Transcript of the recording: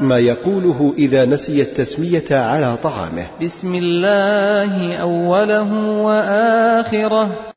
ما يقوله إذا نسي التسمية على طعامه. بسم الله أوله وآخره.